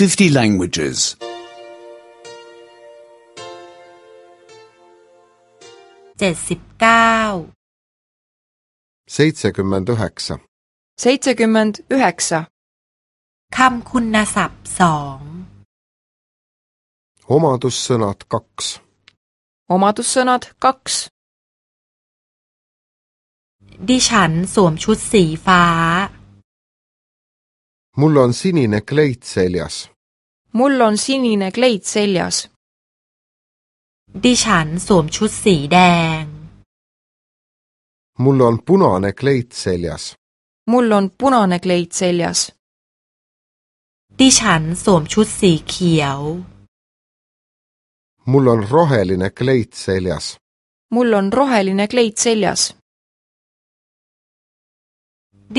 50 languages. 79 seitsekümmend üheksa 79คำคุณศัพท์สอง omadussõnad kaks omadussõnad kaks ดิฉันสวมชุดสีฟ้า mul on sinine kleit seljas. mul on sinine kleit seljas. ดิฉันสวมชุดสีแดง mul on punane kleit seljas. mul on punane kleit seljas. ดิฉันสวมชุดสีเขียว mul on roheline kleit seljas. mul on roheline kleit seljas.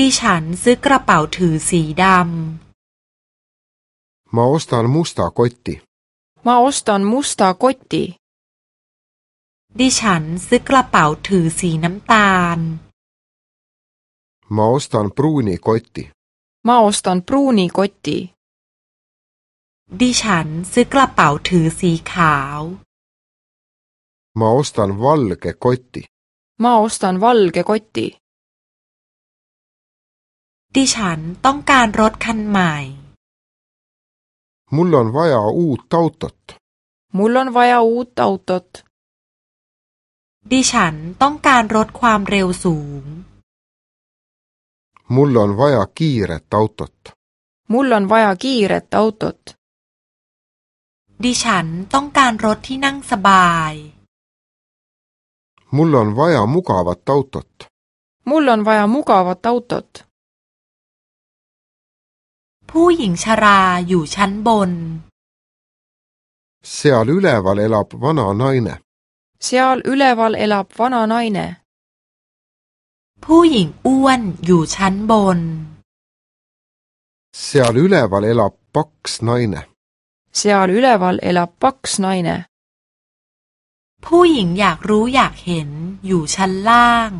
ดิฉันซื้อกระเป๋าถือสีดำมาอุสตันมุสตาโกตติมาอุสตันมุสตาโกตติ ดิฉันซื้อกระเป๋าถือสีน้ำตาลมาอุสตันปรูนีโกตติมาอุสตันปรูนีโกตติ ดิฉันซื้อกระเป๋าถือสีขาวมาอุสตันวัลเกโกตติมาอุสตันวัลเกโกตติดิฉันต้องการรถคันใหม่ มุลลอนวายาอูตาุตต์มุลลอนวายาอูตาุตต์ดิฉันต้องการรถความเร็วสูง มุลลอนวายากีเรตตาุตต์มุลลอนวายากีเรตตาุตต์ดิฉันต้องการรถที่นั่งสบาย มุลลอนวายามุกาวัตตาุตต์มุลลอนวายามุกาวัตตาุตต์ผู้หญิงชราอยู่ชั้นบน Seal üleval elab vana naine. Seal üleval elab vana naine. ผู้หญิงอ้วนอยู่ชั้นบน Seal üleval elab paks naine. Seal üleval elab paks naine. ผู้หญิงอยากรู้อยากเห็นอยู่ชั้นล่าง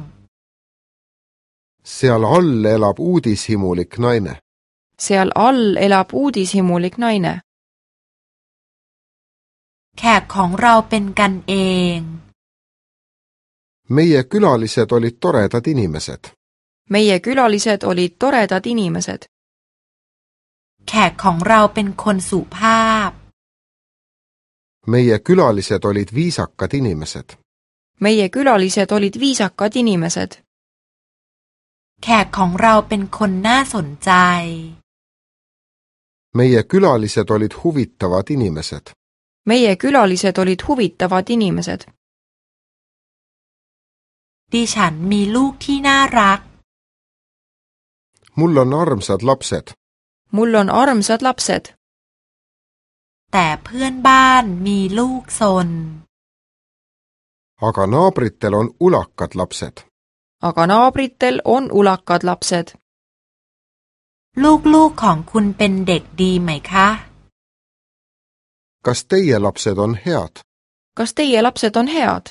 Seal all elab uudishimulik naine. seal all เอลา u ูด i s h มูลิกน้อย n e แขกของเราเป็นกันเองเมียกุลาลิเซตอลิตโตเรตตดอินิเมเซตเมียกุลาลิเซตอลิตโตเรตตดอินิเมเซตแขกของเราเป็นคนสุภาพเมียกุลาลิเซตอลิตวิสักกัดอินิเมเซตเมียกุลาลิเซตอลิตวิสักกัดอินิเมเซตแขกของเราเป็นคนน่าสนใจ meie külalised olid huvitavad inimesed. meie külalised olid huvitavad inimesed. ดิฉันมีลูกที่น่ารัก mul on armsad lapsed. mul on armsad lapsed. แต่เพื่อนบ้านมีลูกซน aga naabritel on ulakad lapsed. aga naabritel on ulakad lapsed. ลูกๆ ของคุณเป็นเด็กดีไหมคะ Kas teie lapsed on head? Kas teie lapsed on head?